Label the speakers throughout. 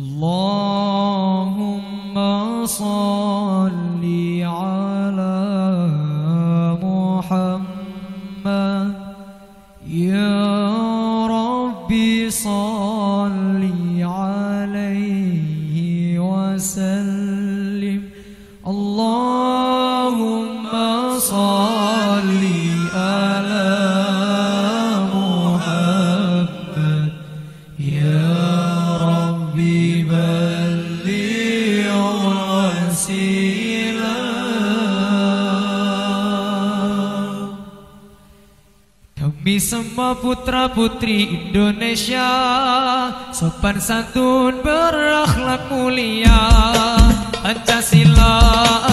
Speaker 1: اللهم صل على محمد. يا ربي صل عليه وسلم. الله Kami semua putra putri Indonesia Sopan santun berakhlak mulia. Pancasila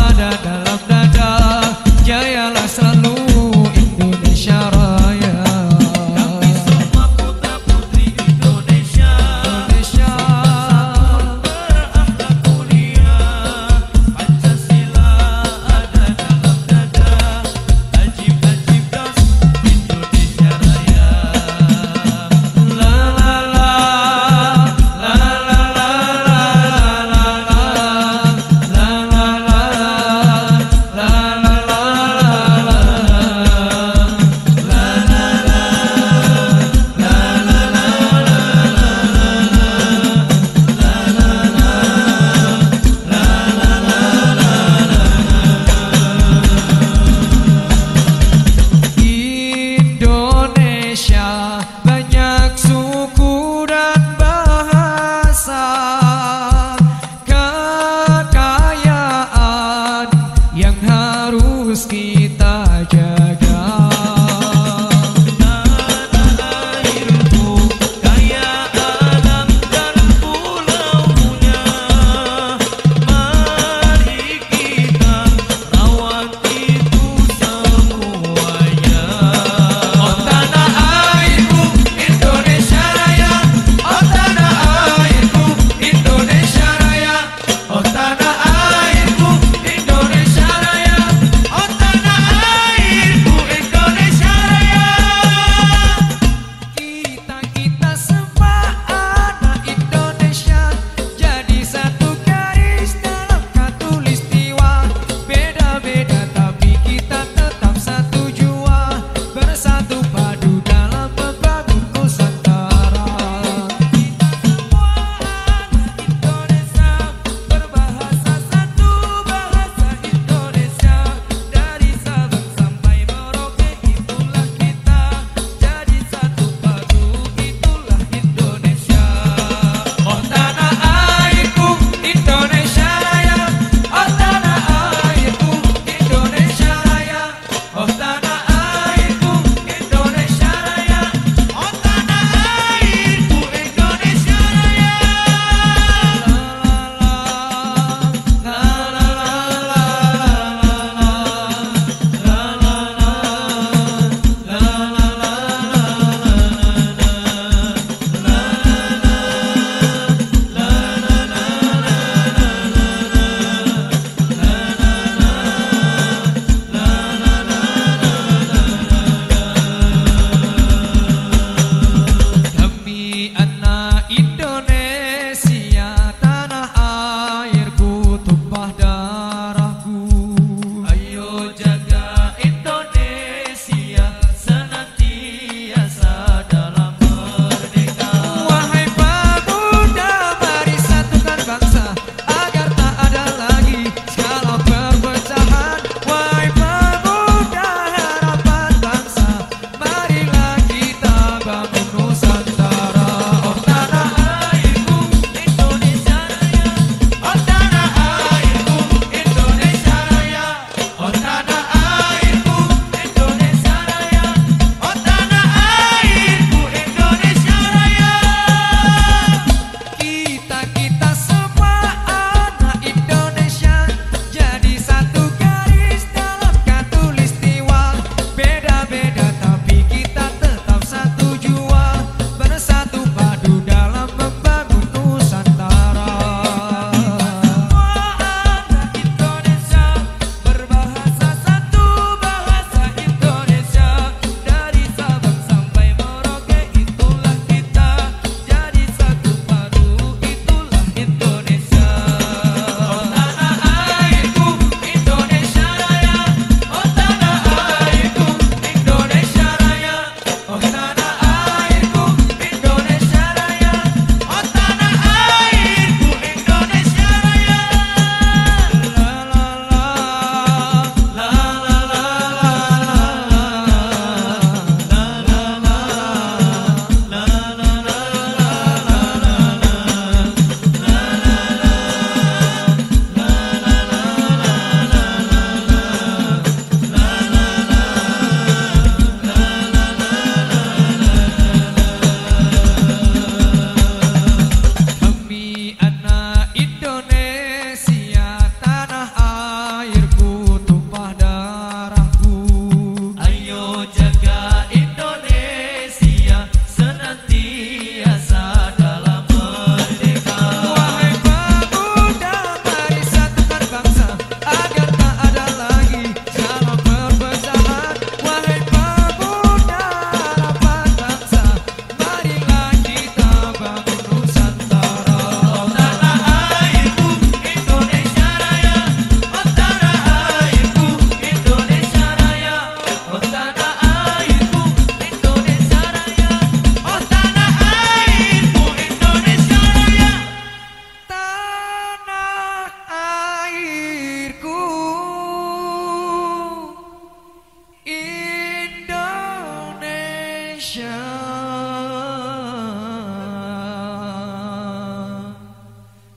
Speaker 1: شاء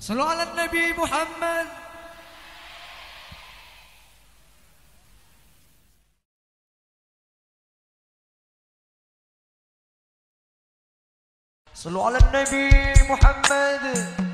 Speaker 2: صلوا على النبي محمد.
Speaker 1: صلوا على النبي محمد.